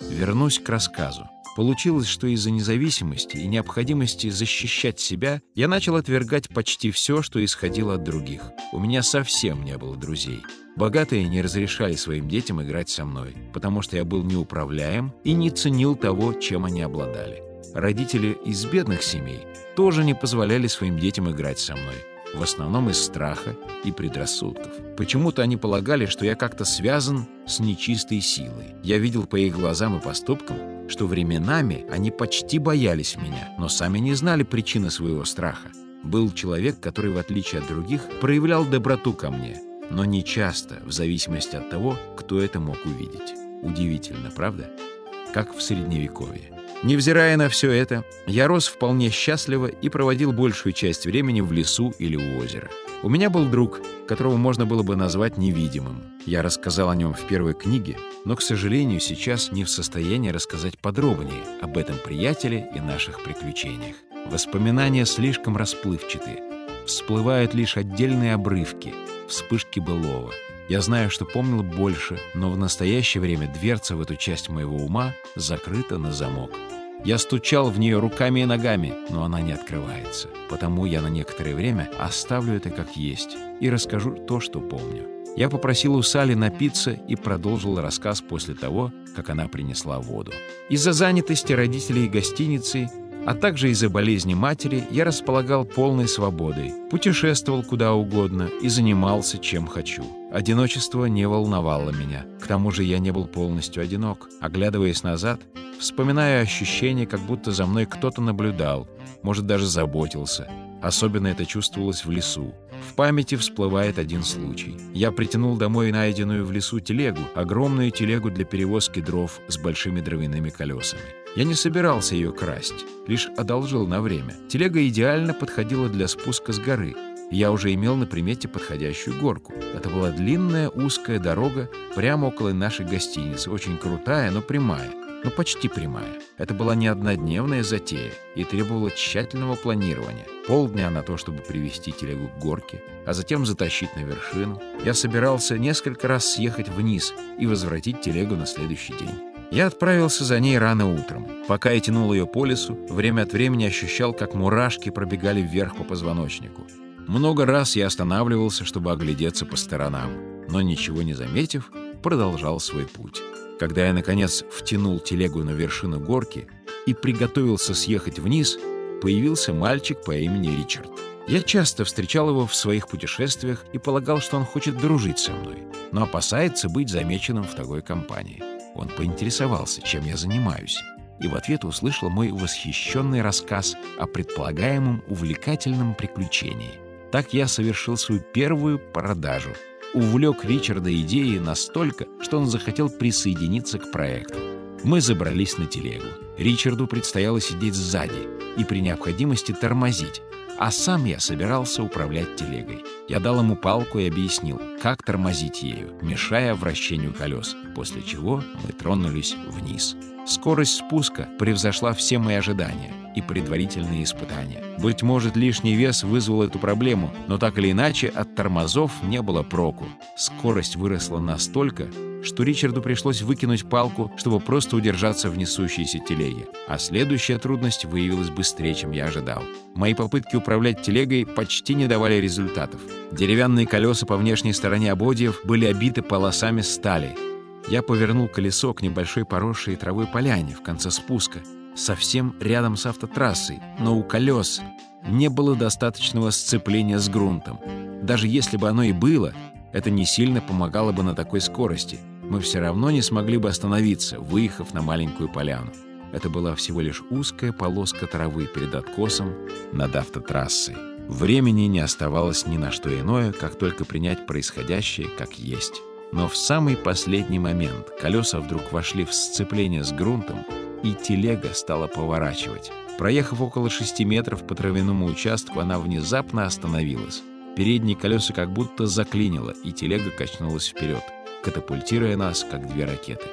Вернусь к рассказу. Получилось, что из-за независимости и необходимости защищать себя я начал отвергать почти все, что исходило от других. У меня совсем не было друзей. Богатые не разрешали своим детям играть со мной, потому что я был неуправляем и не ценил того, чем они обладали. Родители из бедных семей тоже не позволяли своим детям играть со мной, в основном из страха и предрассудков. Почему-то они полагали, что я как-то связан с нечистой силой. Я видел по их глазам и поступкам, что временами они почти боялись меня, но сами не знали причины своего страха. Был человек, который, в отличие от других, проявлял доброту ко мне, но не часто, в зависимости от того, кто это мог увидеть. Удивительно, правда? Как в Средневековье. Невзирая на все это, я рос вполне счастливо и проводил большую часть времени в лесу или у озера. У меня был друг, которого можно было бы назвать невидимым. Я рассказал о нем в первой книге, но, к сожалению, сейчас не в состоянии рассказать подробнее об этом приятеле и наших приключениях. Воспоминания слишком расплывчаты. Всплывают лишь отдельные обрывки, вспышки былого. Я знаю, что помнил больше, но в настоящее время дверца в эту часть моего ума закрыта на замок. Я стучал в нее руками и ногами, но она не открывается. Потому я на некоторое время оставлю это как есть и расскажу то, что помню. Я попросил у Сали напиться и продолжил рассказ после того, как она принесла воду. Из-за занятости родителей гостиницы а также из-за болезни матери я располагал полной свободой, путешествовал куда угодно и занимался чем хочу. Одиночество не волновало меня. К тому же я не был полностью одинок. Оглядываясь назад, вспоминая ощущение, как будто за мной кто-то наблюдал, может, даже заботился. Особенно это чувствовалось в лесу. В памяти всплывает один случай. Я притянул домой найденную в лесу телегу, огромную телегу для перевозки дров с большими дровяными колесами. Я не собирался ее красть, лишь одолжил на время. Телега идеально подходила для спуска с горы. Я уже имел на примете подходящую горку. Это была длинная узкая дорога прямо около нашей гостиницы, очень крутая, но прямая но почти прямая. Это была не однодневная затея и требовала тщательного планирования. Полдня на то, чтобы привести телегу к горке, а затем затащить на вершину. Я собирался несколько раз съехать вниз и возвратить телегу на следующий день. Я отправился за ней рано утром. Пока я тянул ее по лесу, время от времени ощущал, как мурашки пробегали вверх по позвоночнику. Много раз я останавливался, чтобы оглядеться по сторонам, но ничего не заметив, продолжал свой путь. Когда я, наконец, втянул телегу на вершину горки и приготовился съехать вниз, появился мальчик по имени Ричард. Я часто встречал его в своих путешествиях и полагал, что он хочет дружить со мной, но опасается быть замеченным в такой компании. Он поинтересовался, чем я занимаюсь, и в ответ услышал мой восхищенный рассказ о предполагаемом увлекательном приключении. Так я совершил свою первую продажу. Увлек Ричарда идеей настолько, что он захотел присоединиться к проекту. Мы забрались на телегу. Ричарду предстояло сидеть сзади и при необходимости тормозить, а сам я собирался управлять телегой. Я дал ему палку и объяснил, как тормозить ею, мешая вращению колес, после чего мы тронулись вниз. Скорость спуска превзошла все мои ожидания и предварительные испытания. Быть может, лишний вес вызвал эту проблему, но так или иначе от тормозов не было проку. Скорость выросла настолько, что Ричарду пришлось выкинуть палку, чтобы просто удержаться в несущейся телеге. А следующая трудность выявилась быстрее, чем я ожидал. Мои попытки управлять телегой почти не давали результатов. Деревянные колеса по внешней стороне ободьев были обиты полосами стали. Я повернул колесо к небольшой поросшей травой поляне в конце спуска, совсем рядом с автотрассой, но у колес не было достаточного сцепления с грунтом. Даже если бы оно и было, это не сильно помогало бы на такой скорости — мы все равно не смогли бы остановиться, выехав на маленькую поляну. Это была всего лишь узкая полоска травы перед откосом над автотрассой. Времени не оставалось ни на что иное, как только принять происходящее как есть. Но в самый последний момент колеса вдруг вошли в сцепление с грунтом, и телега стала поворачивать. Проехав около шести метров по травяному участку, она внезапно остановилась. Передние колеса как будто заклинило, и телега качнулась вперед катапультируя нас, как две ракеты.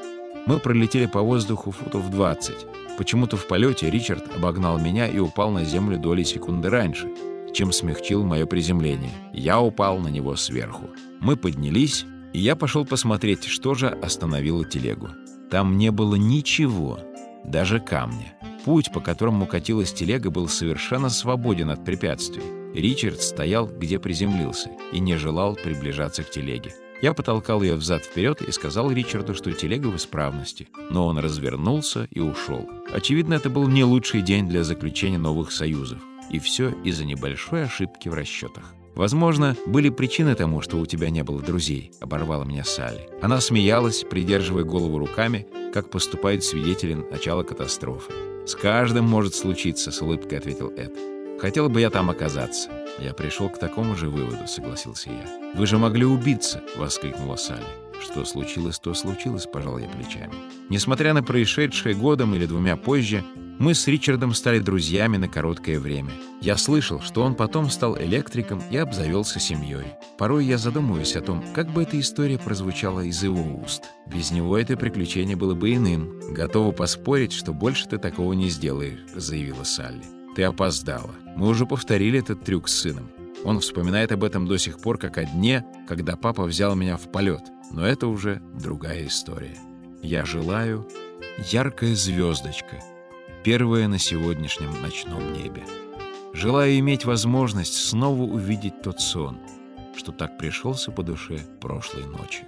Мы пролетели по воздуху футов 20. Почему-то в полете Ричард обогнал меня и упал на землю доли секунды раньше, чем смягчил мое приземление. Я упал на него сверху. Мы поднялись, я пошел посмотреть, что же остановило телегу. Там не было ничего, даже камня. Путь, по которому катилась телега, был совершенно свободен от препятствий. Ричард стоял, где приземлился, и не желал приближаться к телеге. Я потолкал ее взад-вперед и сказал Ричарду, что телега в исправности. Но он развернулся и ушел. Очевидно, это был не лучший день для заключения новых союзов. И все из-за небольшой ошибки в расчетах. «Возможно, были причины тому, что у тебя не было друзей», — оборвала меня Салли. Она смеялась, придерживая голову руками, как поступают свидетели начала катастрофы. «С каждым может случиться», — с улыбкой ответил Эд. «Хотел бы я там оказаться». «Я пришел к такому же выводу», — согласился я. «Вы же могли убиться», — воскликнула Салли. «Что случилось, то случилось», — пожал я плечами. Несмотря на происшедшее годом или двумя позже, мы с Ричардом стали друзьями на короткое время. Я слышал, что он потом стал электриком и обзавелся семьей. Порой я задумываюсь о том, как бы эта история прозвучала из его уст. Без него это приключение было бы иным. «Готова поспорить, что больше ты такого не сделаешь», — заявила Салли. «Ты опоздала. Мы уже повторили этот трюк с сыном. Он вспоминает об этом до сих пор как о дне, когда папа взял меня в полет. Но это уже другая история. Я желаю яркая звездочка — первое на сегодняшнем ночном небе. Желаю иметь возможность снова увидеть тот сон, что так пришелся по душе прошлой ночью.